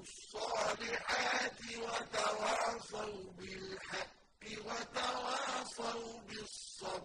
الصَّالِحَاتِ وَتَوَاصَوْا بِالْحَقِّ وَتَوَاصَوْا بِالصَّبْرِ.